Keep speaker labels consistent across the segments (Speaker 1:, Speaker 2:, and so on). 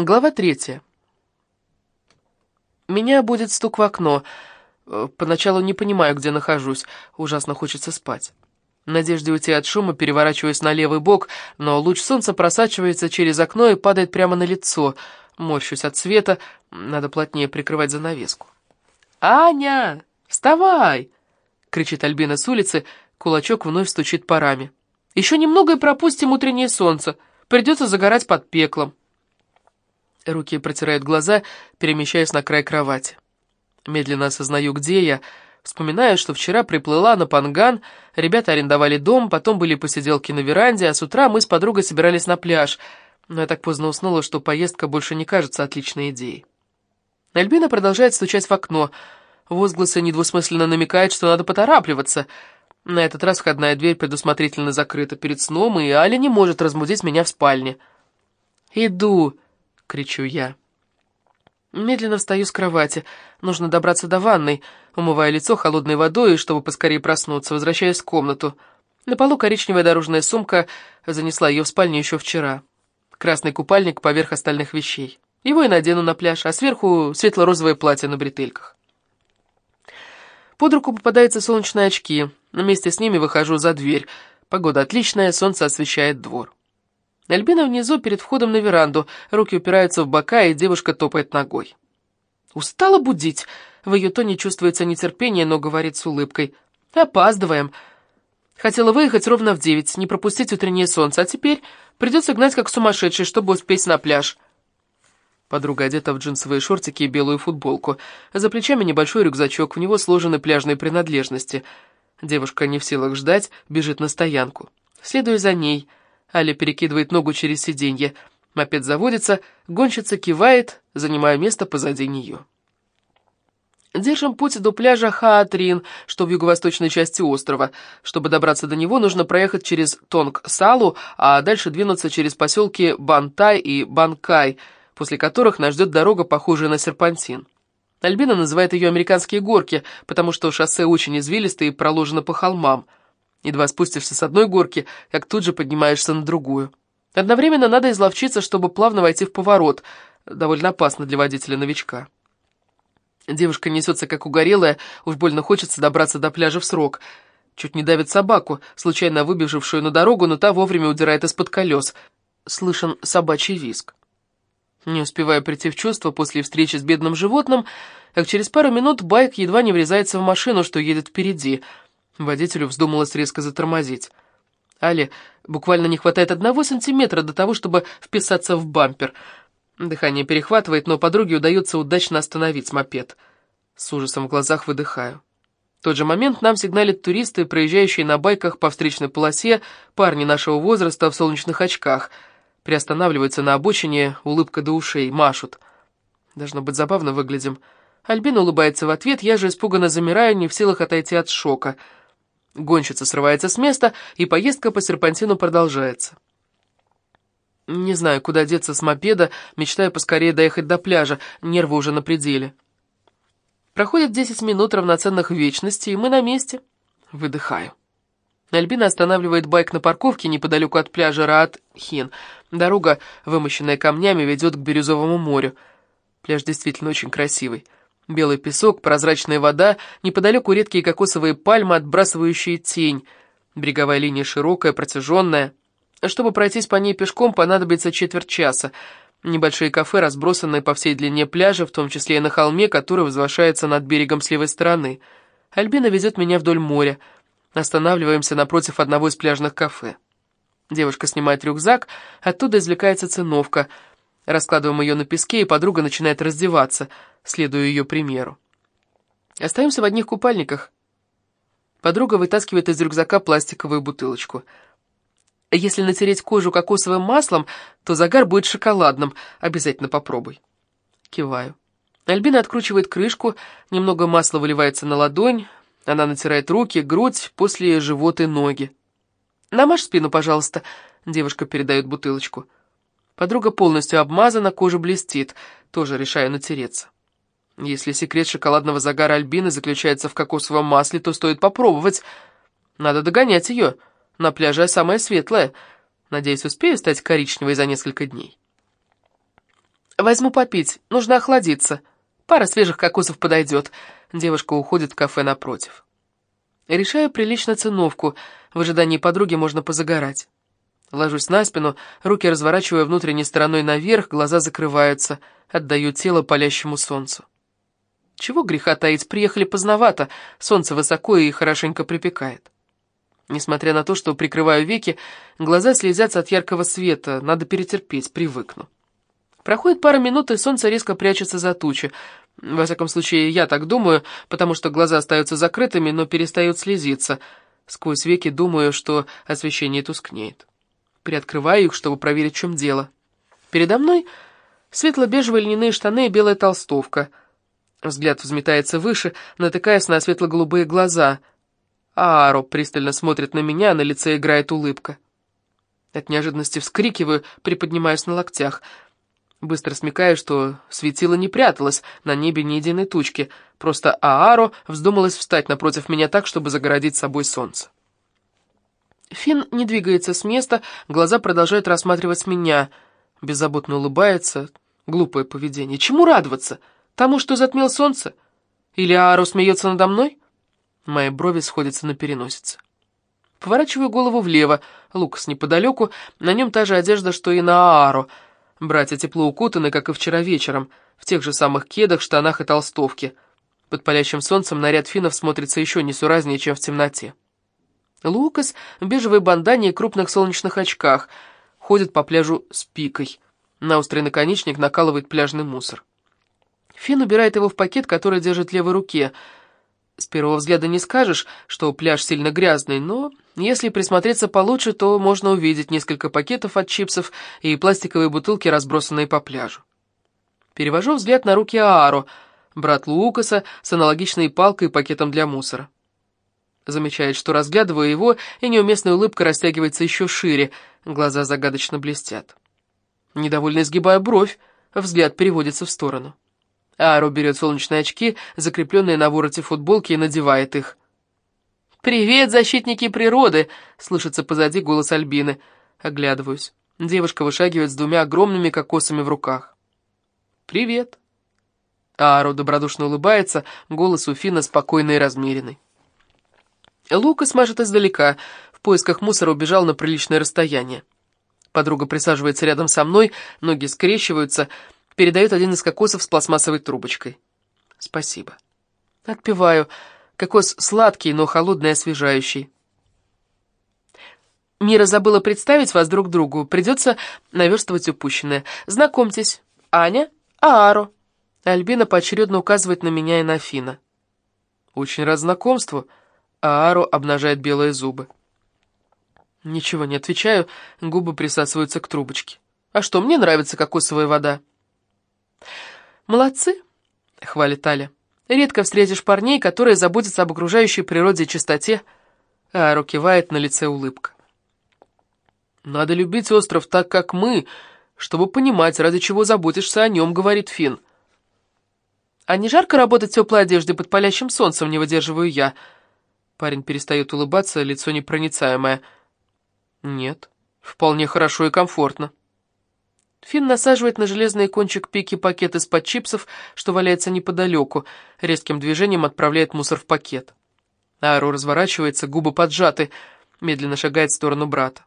Speaker 1: Глава третья. Меня будет стук в окно. Э, поначалу не понимаю, где нахожусь. Ужасно хочется спать. В надежде уйти от шума, переворачиваюсь на левый бок, но луч солнца просачивается через окно и падает прямо на лицо. Морщусь от света, надо плотнее прикрывать занавеску. «Аня, вставай!» — кричит Альбина с улицы, кулачок вновь стучит парами. «Еще немного и пропустим утреннее солнце. Придется загорать под пеклом». Руки протирают глаза, перемещаясь на край кровати. Медленно осознаю, где я. Вспоминаю, что вчера приплыла на Панган, ребята арендовали дом, потом были посиделки на веранде, а с утра мы с подругой собирались на пляж. Но я так поздно уснула, что поездка больше не кажется отличной идеей. Альбина продолжает стучать в окно. Возгласы недвусмысленно намекают, что надо поторапливаться. На этот раз входная дверь предусмотрительно закрыта перед сном, и Аля не может разбудить меня в спальне. «Иду!» — кричу я. Медленно встаю с кровати. Нужно добраться до ванной. Умываю лицо холодной водой, чтобы поскорее проснуться, возвращаясь в комнату. На полу коричневая дорожная сумка, занесла ее в спальню еще вчера. Красный купальник поверх остальных вещей. Его и надену на пляж, а сверху светло-розовое платье на бретельках. Под руку попадаются солнечные очки. Вместе с ними выхожу за дверь. Погода отличная, солнце освещает двор. Альбина внизу, перед входом на веранду, руки упираются в бока, и девушка топает ногой. «Устала будить?» В ее тоне чувствуется нетерпение, но говорит с улыбкой. «Опаздываем. Хотела выехать ровно в девять, не пропустить утреннее солнце, а теперь придется гнать как сумасшедший, чтобы успеть на пляж». Подруга одета в джинсовые шортики и белую футболку. За плечами небольшой рюкзачок, в него сложены пляжные принадлежности. Девушка не в силах ждать, бежит на стоянку. Следую за ней — Аля перекидывает ногу через сиденье. Мопед заводится, гонщица кивает, занимая место позади нее. Держим путь до пляжа Хаатрин, что в юго-восточной части острова. Чтобы добраться до него, нужно проехать через Тонг-Салу, а дальше двинуться через поселки Бантай и Банкай, после которых нас ждет дорога, похожая на серпантин. Альбина называет ее «Американские горки», потому что шоссе очень извилистое и проложено по холмам. Едва спустишься с одной горки, как тут же поднимаешься на другую. Одновременно надо изловчиться, чтобы плавно войти в поворот. Довольно опасно для водителя-новичка. Девушка несется как угорелая, уж больно хочется добраться до пляжа в срок. Чуть не давит собаку, случайно выбежавшую на дорогу, но та вовремя удирает из-под колес. Слышен собачий визг. Не успевая прийти в чувство после встречи с бедным животным, как через пару минут байк едва не врезается в машину, что едет впереди — Водителю вздумалось резко затормозить. Але буквально не хватает одного сантиметра до того, чтобы вписаться в бампер. Дыхание перехватывает, но подруге удается удачно остановить мопед. С ужасом в глазах выдыхаю. В тот же момент нам сигналят туристы, проезжающие на байках по встречной полосе, парни нашего возраста в солнечных очках. Приостанавливаются на обочине, улыбка до ушей, машут. Должно быть, забавно выглядим. Альбина улыбается в ответ, я же испуганно замираю, не в силах отойти от шока — Гонщица срывается с места, и поездка по серпантину продолжается. Не знаю, куда деться с мопеда, мечтаю поскорее доехать до пляжа, нервы уже на пределе. Проходит 10 минут равноценных вечности, и мы на месте. Выдыхаю. Альбина останавливает байк на парковке неподалеку от пляжа Раат-Хин. Дорога, вымощенная камнями, ведет к Бирюзовому морю. Пляж действительно очень красивый. Белый песок, прозрачная вода, неподалеку редкие кокосовые пальмы, отбрасывающие тень. Береговая линия широкая, протяженная. Чтобы пройтись по ней пешком, понадобится четверть часа. Небольшие кафе, разбросанные по всей длине пляжа, в том числе и на холме, который возвышается над берегом с левой стороны. Альбина везет меня вдоль моря. Останавливаемся напротив одного из пляжных кафе. Девушка снимает рюкзак, оттуда извлекается циновка — Раскладываем ее на песке, и подруга начинает раздеваться, следуя ее примеру. Остаемся в одних купальниках. Подруга вытаскивает из рюкзака пластиковую бутылочку. Если натереть кожу кокосовым маслом, то загар будет шоколадным. Обязательно попробуй. Киваю. Альбина откручивает крышку, немного масла выливается на ладонь, она натирает руки, грудь, после живот и ноги. «Намажь спину, пожалуйста», — девушка передает бутылочку. Подруга полностью обмазана, кожа блестит, тоже решаю натереться. Если секрет шоколадного загара Альбины заключается в кокосовом масле, то стоит попробовать. Надо догонять ее. На пляже самая светлая. Надеюсь, успею стать коричневой за несколько дней. «Возьму попить, нужно охладиться. Пара свежих кокосов подойдет». Девушка уходит в кафе напротив. Решаю прилично циновку, в ожидании подруги можно позагорать. Ложусь на спину, руки разворачиваю внутренней стороной наверх, глаза закрываются, отдаю тело палящему солнцу. Чего греха таить, приехали поздновато, солнце высоко и хорошенько припекает. Несмотря на то, что прикрываю веки, глаза слезятся от яркого света, надо перетерпеть, привыкну. Проходит пара минут, и солнце резко прячется за тучи. Во всяком случае, я так думаю, потому что глаза остаются закрытыми, но перестают слезиться. Сквозь веки думаю, что освещение тускнеет. Приоткрываю их, чтобы проверить, в чем дело. Передо мной светло-бежевые льняные штаны и белая толстовка. Взгляд взметается выше, натыкаясь на светло-голубые глаза. Ааро пристально смотрит на меня, на лице играет улыбка. От неожиданности вскрикиваю, приподнимаюсь на локтях — Быстро смекаю, что светило не пряталось, на небе ни единой тучки, просто Ааро вздумалось встать напротив меня так, чтобы загородить собой солнце. Фин не двигается с места, глаза продолжают рассматривать меня, беззаботно улыбается. Глупое поведение. Чему радоваться? Тому, что затмил солнце? Или Ааро смеется надо мной? Мои брови сходятся на переносице. Поворачиваю голову влево, Лукас неподалеку, на нем та же одежда, что и на Ааро — Братья тепло укутаны, как и вчера вечером, в тех же самых кедах, штанах и толстовке. Под палящим солнцем наряд финнов смотрится еще несуразнее, чем в темноте. Лукас в бежевой бандане и крупных солнечных очках ходит по пляжу с пикой. На острый наконечник накалывает пляжный мусор. Фин убирает его в пакет, который держит в левой руке — с первого взгляда не скажешь, что пляж сильно грязный, но если присмотреться получше, то можно увидеть несколько пакетов от чипсов и пластиковые бутылки, разбросанные по пляжу. Перевожу взгляд на руки Ааро, брат Лукаса с аналогичной палкой и пакетом для мусора. Замечает, что разглядываю его, и неуместная улыбка растягивается еще шире, глаза загадочно блестят. Недовольно изгибая бровь, взгляд переводится в сторону. Аро берет солнечные очки, закрепленные на вороте футболки, и надевает их. «Привет, защитники природы!» — слышится позади голос Альбины. Оглядываюсь. Девушка вышагивает с двумя огромными кокосами в руках. «Привет!» Аро добродушно улыбается, голос у Фина спокойный и размеренный. Лука смажет издалека, в поисках мусора убежал на приличное расстояние. Подруга присаживается рядом со мной, ноги скрещиваются — передает один из кокосов с пластмассовой трубочкой. Спасибо. Отпиваю. Кокос сладкий, но холодный и освежающий. Мира забыла представить вас друг другу. Придется наверстывать упущенное. Знакомьтесь, Аня, Ааро. Альбина поочередно указывает на меня и на Фина. Очень рад знакомству. Ааро обнажает белые зубы. Ничего не отвечаю, губы присасываются к трубочке. А что, мне нравится кокосовая вода. «Молодцы!» — хвалит Аля. «Редко встретишь парней, которые заботятся об окружающей природе и чистоте». А кивает на лице улыбка. «Надо любить остров так, как мы, чтобы понимать, ради чего заботишься о нем», — говорит Финн. «А не жарко работать в теплой одежде под палящим солнцем, не выдерживаю я?» Парень перестает улыбаться, лицо непроницаемое. «Нет, вполне хорошо и комфортно». Финн насаживает на железный кончик пики пакет из-под чипсов, что валяется неподалеку, резким движением отправляет мусор в пакет. Ару разворачивается, губы поджаты, медленно шагает в сторону брата.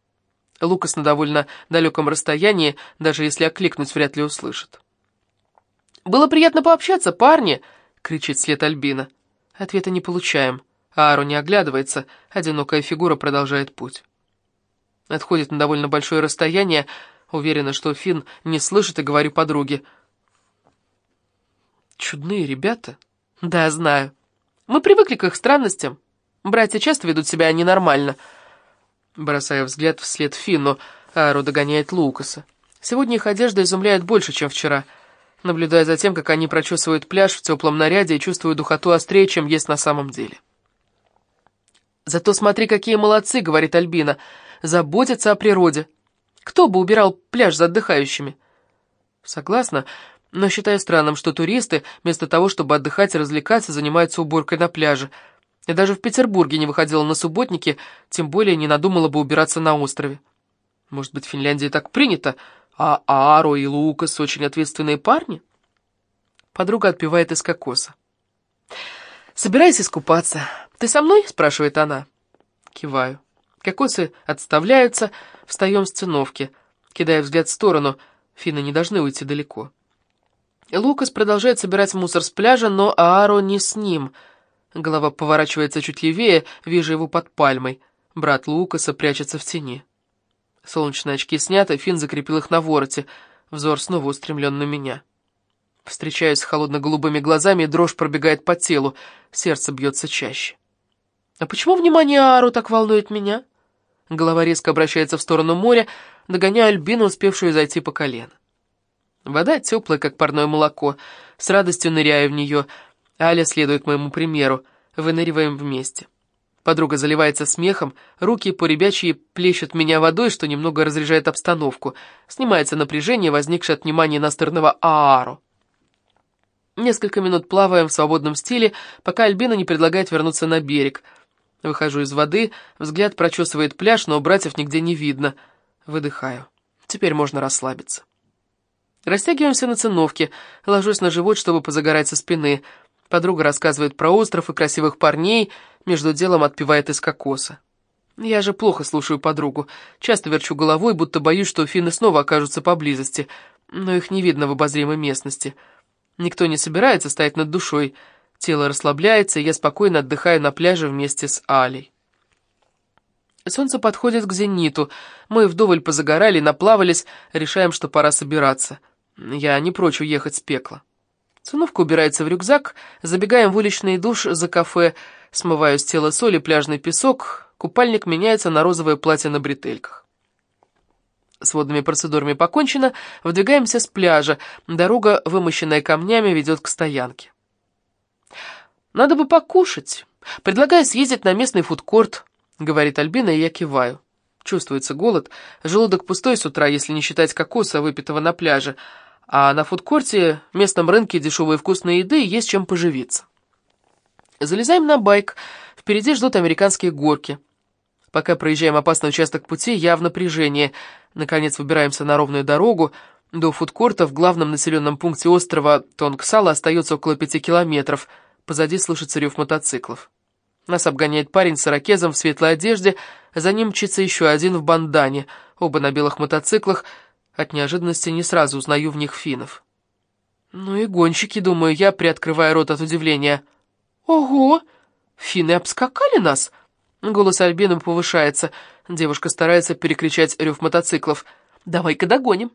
Speaker 1: Лукас на довольно далеком расстоянии, даже если окликнуть, вряд ли услышит. «Было приятно пообщаться, парни!» — кричит след Альбина. Ответа не получаем. Ару не оглядывается, одинокая фигура продолжает путь. Отходит на довольно большое расстояние, Уверена, что Финн не слышит и говорю подруге. Чудные ребята. Да, знаю. Мы привыкли к их странностям. Братья часто ведут себя ненормально. Бросая взгляд вслед Финну, Ару догоняет Лукаса. Сегодня их одежда изумляет больше, чем вчера. Наблюдая за тем, как они прочесывают пляж в теплом наряде и чувствую духоту острее, чем есть на самом деле. «Зато смотри, какие молодцы», — говорит Альбина, — «заботятся о природе». Кто бы убирал пляж за отдыхающими? Согласна, но считаю странным, что туристы, вместо того, чтобы отдыхать и развлекаться, занимаются уборкой на пляже. Я даже в Петербурге не выходила на субботники, тем более не надумала бы убираться на острове. Может быть, в Финляндии так принято, А Ааро и Лукас очень ответственные парни? Подруга отпивает из кокоса. «Собирайся искупаться. Ты со мной?» — спрашивает она. Киваю. Кокосы отставляются, встаем с циновки. Кидая взгляд в сторону, финны не должны уйти далеко. Лукас продолжает собирать мусор с пляжа, но Ааро не с ним. Голова поворачивается чуть левее, вижу его под пальмой. Брат Лукаса прячется в тени. Солнечные очки сняты, Финн закрепил их на вороте. Взор снова устремлен на меня. Встречаюсь с холодно-голубыми глазами, дрожь пробегает по телу, сердце бьется чаще. А почему внимание Аару так волнует меня? Голова резко обращается в сторону моря, догоняя Альбину, успевшую зайти по колено. Вода теплая, как парное молоко. С радостью ныряю в нее. Аля следует моему примеру. Выныриваем вместе. Подруга заливается смехом, руки по ребячьи плещут меня водой, что немного разряжает обстановку. Снимается напряжение, возникшее от внимания настырного Аару. Несколько минут плаваем в свободном стиле, пока Альбина не предлагает вернуться на берег. Выхожу из воды, взгляд прочесывает пляж, но братьев нигде не видно. Выдыхаю. Теперь можно расслабиться. Растягиваемся на циновке, ложусь на живот, чтобы позагорать со спины. Подруга рассказывает про остров и красивых парней, между делом отпивает из кокоса. Я же плохо слушаю подругу, часто верчу головой, будто боюсь, что финны снова окажутся поблизости, но их не видно в обозримой местности. Никто не собирается стоять над душой, тело расслабляется, и я спокойно отдыхаю на пляже вместе с Алей. Солнце подходит к зениту, мы вдоволь позагорали, наплавались, решаем, что пора собираться. Я не прочь уехать с пекла. Циновка убирается в рюкзак, забегаем в уличный душ за кафе, смываю с тела соли пляжный песок, купальник меняется на розовое платье на бретельках. С водными процедурами покончено, выдвигаемся с пляжа, дорога, вымощенная камнями, ведет к стоянке. «Надо бы покушать. Предлагаю съездить на местный фудкорт», — говорит Альбина, и я киваю. Чувствуется голод, желудок пустой с утра, если не считать кокоса, выпитого на пляже, а на фудкорте, местном рынке дешевой вкусной еды, есть чем поживиться. Залезаем на байк, впереди ждут американские горки. Пока проезжаем опасный участок пути, я в напряжении. Наконец выбираемся на ровную дорогу. До фудкорта в главном населенном пункте острова Тонгсала остается около пяти километров. Позади слышится рев мотоциклов. Нас обгоняет парень с ирокезом в светлой одежде, за ним мчится еще один в бандане, оба на белых мотоциклах. От неожиданности не сразу узнаю в них финнов. Ну и гонщики, думаю я, приоткрывая рот от удивления. «Ого! Финны обскакали нас!» Голос Альбины повышается. Девушка старается перекричать рев мотоциклов. «Давай-ка догоним!»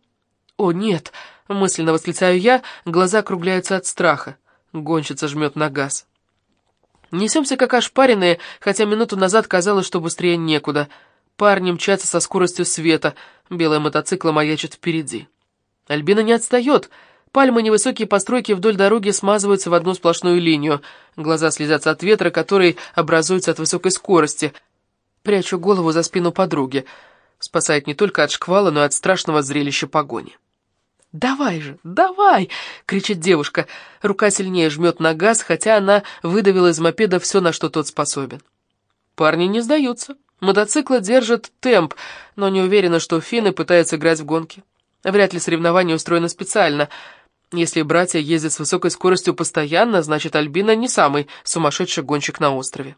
Speaker 1: «О, нет!» — мысленно восклицаю я, глаза округляются от страха. Гонщица жмет на газ. Несемся как ошпаренные, хотя минуту назад казалось, что быстрее некуда. Парни мчатся со скоростью света, белые мотоциклы маячат впереди. Альбина не отстает. Пальмы невысокие постройки вдоль дороги смазываются в одну сплошную линию. Глаза слезятся от ветра, который образуется от высокой скорости. Прячу голову за спину подруги. Спасает не только от шквала, но и от страшного зрелища погони. «Давай же, давай!» — кричит девушка. Рука сильнее жмет на газ, хотя она выдавила из мопеда все, на что тот способен. Парни не сдаются. Мотоциклы держат темп, но не уверена, что финны пытаются играть в гонки. Вряд ли соревнование устроено специально. Если братья ездят с высокой скоростью постоянно, значит, Альбина не самый сумасшедший гонщик на острове.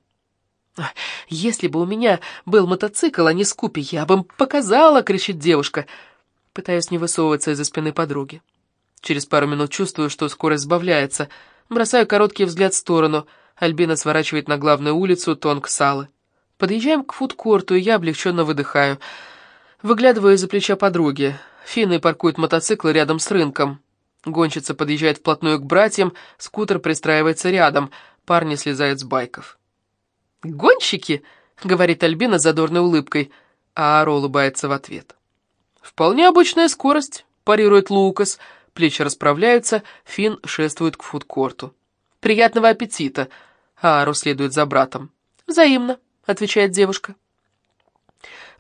Speaker 1: «Если бы у меня был мотоцикл, а не скупи, я бы им показала!» — кричит девушка — Пытаюсь не высовываться из-за спины подруги. Через пару минут чувствую, что скорость сбавляется. Бросаю короткий взгляд в сторону. Альбина сворачивает на главную улицу Тонг-Салы. Подъезжаем к фудкорту, и я облегченно выдыхаю. Выглядываю из-за плеча подруги. Финны паркуют мотоциклы рядом с рынком. Гонщица подъезжает вплотную к братьям, скутер пристраивается рядом, парни слезают с байков. «Гонщики!» — говорит Альбина задорной улыбкой, а Аро улыбается в ответ. «Вполне обычная скорость», — парирует Лукас. Плечи расправляются, Финн шествует к фудкорту. «Приятного аппетита!» а Ару следует за братом. «Взаимно», — отвечает девушка.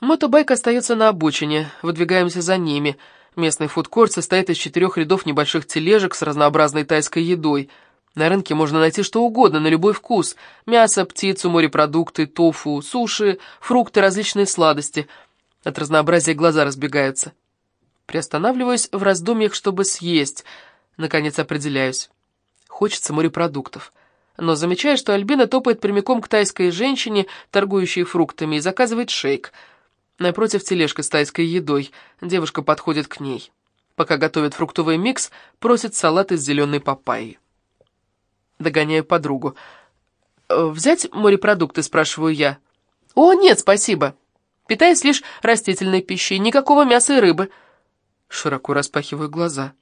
Speaker 1: Мотобайк остается на обочине, выдвигаемся за ними. Местный фудкорт состоит из четырех рядов небольших тележек с разнообразной тайской едой. На рынке можно найти что угодно, на любой вкус. Мясо, птицу, морепродукты, тофу, суши, фрукты, различные сладости — от разнообразия глаза разбегаются. Приостанавливаюсь в раздумьях, чтобы съесть. Наконец определяюсь. Хочется морепродуктов. Но замечаю, что Альбина топает прямиком к тайской женщине, торгующей фруктами, и заказывает шейк. Напротив тележка с тайской едой. Девушка подходит к ней. Пока готовит фруктовый микс, просит салат из зеленой папайи. Догоняю подругу. «Э, «Взять морепродукты?» – спрашиваю я. «О, нет, спасибо. Питаюсь лишь растительной пищей, никакого мяса и рыбы». Широко распахиваю глаза.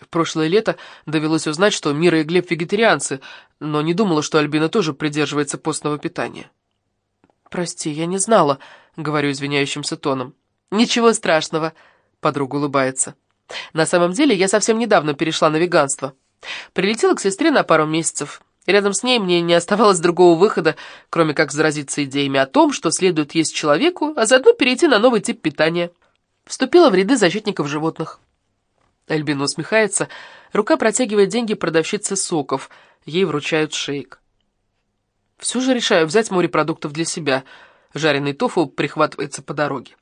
Speaker 1: В прошлое лето довелось узнать, что Мира и Глеб вегетарианцы, но не думала, что Альбина тоже придерживается постного питания. «Прости, я не знала», — говорю извиняющимся тоном. «Ничего страшного», — подруга улыбается. «На самом деле я совсем недавно перешла на веганство. Прилетела к сестре на пару месяцев. Рядом с ней мне не оставалось другого выхода, кроме как заразиться идеями о том, что следует есть человеку, а заодно перейти на новый тип питания». Вступила в ряды защитников животных. Альбина усмехается, рука протягивает деньги продавщице соков, ей вручают шейк. Все же решаю взять морепродуктов для себя. Жареный тофу прихватывается по дороге.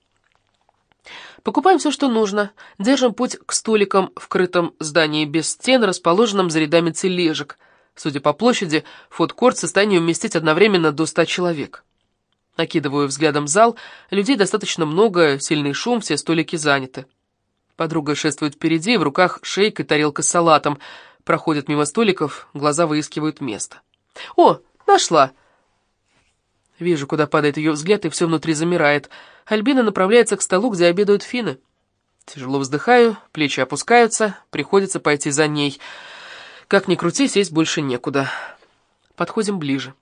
Speaker 1: Покупаем все, что нужно. Держим путь к столикам в крытом здании без стен, расположенном за рядами тележек. Судя по площади, фудкорт в состоянии уместить одновременно до ста человек. Накидываю взглядом зал, людей достаточно много, сильный шум, все столики заняты. Подруга шествует впереди, в руках шейк и тарелка с салатом. Проходит мимо столиков, глаза выискивают место. «О, нашла!» Вижу, куда падает ее взгляд, и все внутри замирает. Альбина направляется к столу, где обедают финны. Тяжело вздыхаю, плечи опускаются, приходится пойти за ней. Как ни крути, сесть больше некуда. Подходим ближе.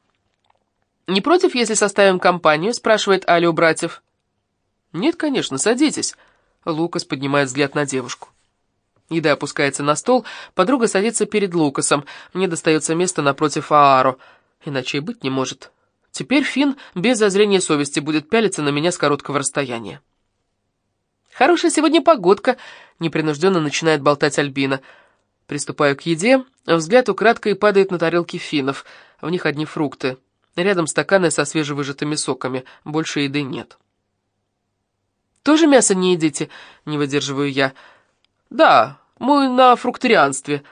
Speaker 1: «Не против, если составим компанию?» — спрашивает Аля у братьев. «Нет, конечно, садитесь». Лукас поднимает взгляд на девушку. Еда опускается на стол, подруга садится перед Лукасом. Мне достается место напротив Ааро. Иначе и быть не может. Теперь Финн без зазрения совести будет пялиться на меня с короткого расстояния. «Хорошая сегодня погодка», — непринужденно начинает болтать Альбина. Приступаю к еде, взгляд украдкой падает на тарелки финнов. В них одни фрукты. Рядом стаканы со свежевыжатыми соками, больше еды нет. «Тоже мясо не едите?» — не выдерживаю я. «Да, мы на фрукторианстве».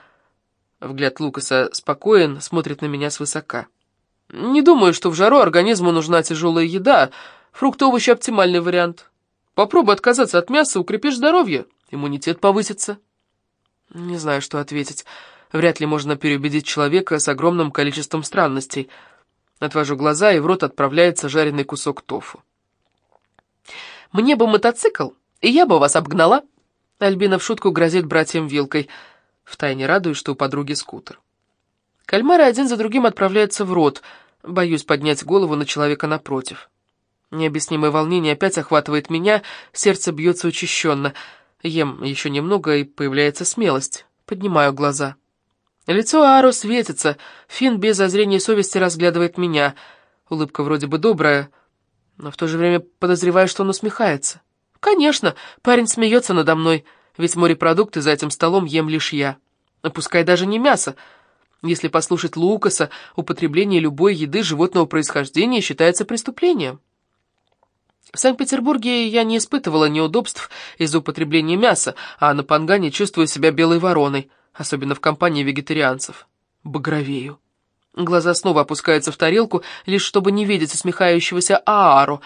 Speaker 1: Взгляд Лукаса спокоен, смотрит на меня свысока. «Не думаю, что в жару организму нужна тяжелая еда. Фрукты, овощи — оптимальный вариант. Попробуй отказаться от мяса, укрепишь здоровье, иммунитет повысится». Не знаю, что ответить. Вряд ли можно переубедить человека с огромным количеством странностей — Отвожу глаза, и в рот отправляется жареный кусок тофу. «Мне бы мотоцикл, и я бы вас обгнала!» Альбина в шутку грозит братьям вилкой. Втайне радуюсь, что у подруги скутер. Кальмары один за другим отправляются в рот. Боюсь поднять голову на человека напротив. Необъяснимое волнение опять охватывает меня, сердце бьется учащенно. Ем еще немного, и появляется смелость. Поднимаю глаза. Лицо Ааро светится, Финн без зазрения совести разглядывает меня. Улыбка вроде бы добрая, но в то же время подозреваю, что он усмехается. Конечно, парень смеется надо мной, ведь морепродукты за этим столом ем лишь я. Пускай даже не мясо. Если послушать Лукаса, употребление любой еды животного происхождения считается преступлением. В Санкт-Петербурге я не испытывала неудобств из-за употребления мяса, а на Пангане чувствую себя белой вороной особенно в компании вегетарианцев. Багровею. Глаза снова опускаются в тарелку, лишь чтобы не видеть усмехающегося Аару.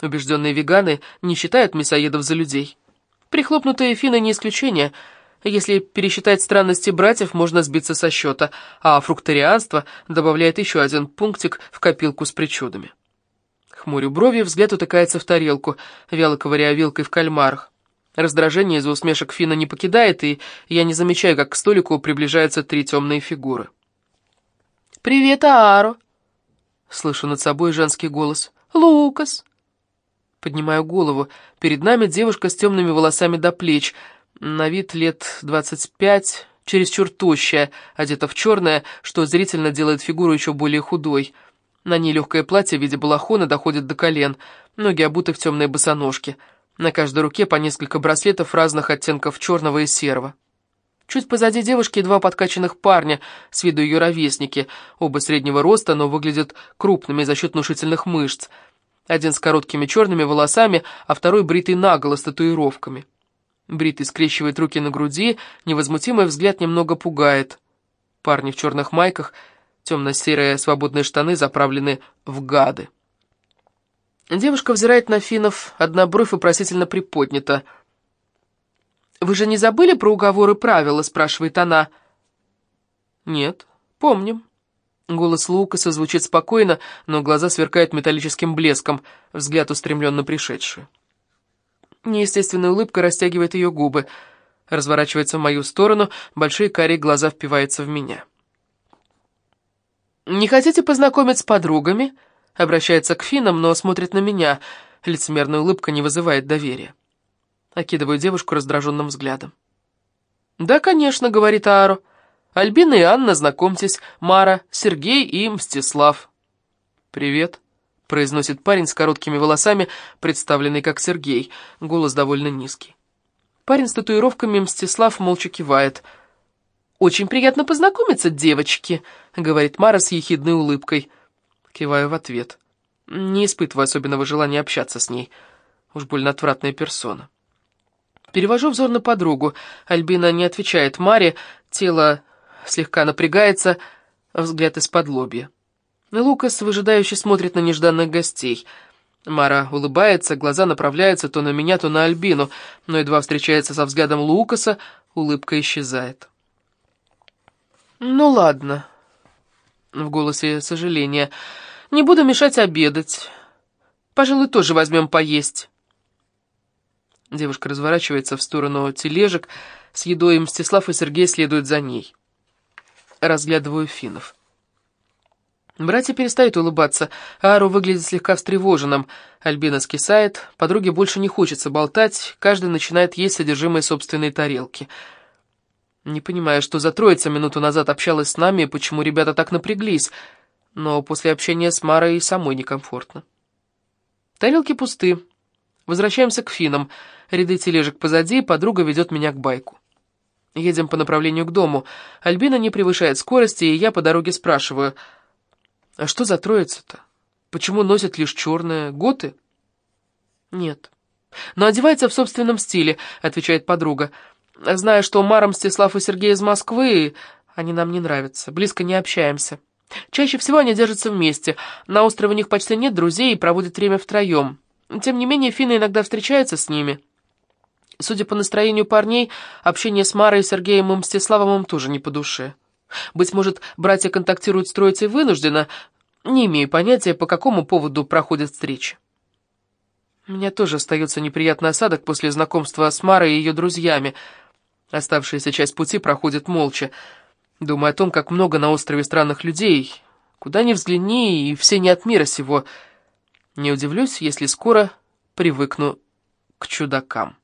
Speaker 1: Убежденные веганы не считают мясоедов за людей. Прихлопнутые финны не исключение. Если пересчитать странности братьев, можно сбиться со счета, а фрукторианство добавляет еще один пунктик в копилку с причудами. Хмурю брови, взгляд утыкается в тарелку, вяло ковыряя вилкой в кальмарах. Раздражение из-за усмешек Фина не покидает, и я не замечаю, как к столику приближаются три темные фигуры. «Привет, Ааро!» Слышу над собой женский голос. «Лукас!» Поднимаю голову. Перед нами девушка с темными волосами до плеч. На вид лет двадцать пять, чересчур тощая, одета в черное, что зрительно делает фигуру еще более худой. На ней легкое платье в виде балахона доходит до колен, ноги обуты в темные босоножки — на каждой руке по несколько браслетов разных оттенков черного и серого. Чуть позади девушки два подкачанных парня, с виду ее ровесники, оба среднего роста, но выглядят крупными за счет внушительных мышц. Один с короткими черными волосами, а второй бритый наголо с татуировками. Бритый скрещивает руки на груди, невозмутимый взгляд немного пугает. Парни в черных майках, темно-серые свободные штаны заправлены в гады. Девушка взирает на финнов, одна бровь вопросительно приподнята. «Вы же не забыли про уговоры правила?» — спрашивает она. «Нет, помним». Голос Лукаса звучит спокойно, но глаза сверкают металлическим блеском, взгляд устремлен на пришедшую. Неестественная улыбка растягивает ее губы, разворачивается в мою сторону, большие карие глаза впиваются в меня. «Не хотите познакомить с подругами?» Обращается к финам, но смотрит на меня. Лицемерная улыбка не вызывает доверия. Окидываю девушку раздраженным взглядом. «Да, конечно», — говорит Ааро. «Альбина и Анна, знакомьтесь, Мара, Сергей и Мстислав». «Привет», — произносит парень с короткими волосами, представленный как Сергей, голос довольно низкий. Парень с татуировками Мстислав молча кивает. «Очень приятно познакомиться, девочки», — говорит Мара с ехидной улыбкой. Киваю в ответ. Не испытываю особенного желания общаться с ней. Уж больно отвратная персона. Перевожу взор на подругу. Альбина не отвечает Маре, тело слегка напрягается, взгляд из-под лобья. Лукас выжидающе смотрит на нежданных гостей. Мара улыбается, глаза направляются то на меня, то на Альбину, но едва встречается со взглядом Лукаса, улыбка исчезает. «Ну ладно», — в голосе сожаления, — не буду мешать обедать. Пожалуй, тоже возьмем поесть. Девушка разворачивается в сторону тележек. С едой и Мстислав и Сергей следуют за ней. Разглядываю финнов. Братья перестают улыбаться. Ару выглядит слегка встревоженным. Альбина скисает. Подруге больше не хочется болтать. Каждый начинает есть содержимое собственной тарелки. Не понимаю, что за троица минуту назад общалась с нами и почему ребята так напряглись но после общения с Марой самой некомфортно. Тарелки пусты. Возвращаемся к финам. Ряды тележек позади, подруга ведет меня к байку. Едем по направлению к дому. Альбина не превышает скорости, и я по дороге спрашиваю, «А что за троица-то? Почему носят лишь черное? Готы?» «Нет». «Но одевается в собственном стиле», — отвечает подруга. «Зная, что Мара, Мстислав и Сергей из Москвы, они нам не нравятся, близко не общаемся». Чаще всего они держатся вместе. На острове у них почти нет друзей и проводят время втроем. Тем не менее, финны иногда встречаются с ними. Судя по настроению парней, общение с Марой, Сергеем и Мстиславом им тоже не по душе. Быть может, братья контактируют с троицей вынужденно, не имею понятия, по какому поводу проходят встречи. У меня тоже остается неприятный осадок после знакомства с Марой и ее друзьями. Оставшаяся часть пути проходит молча. Думаю о том, как много на острове странных людей. Куда ни взгляни, и все не от мира сего. Не удивлюсь, если скоро привыкну к чудакам.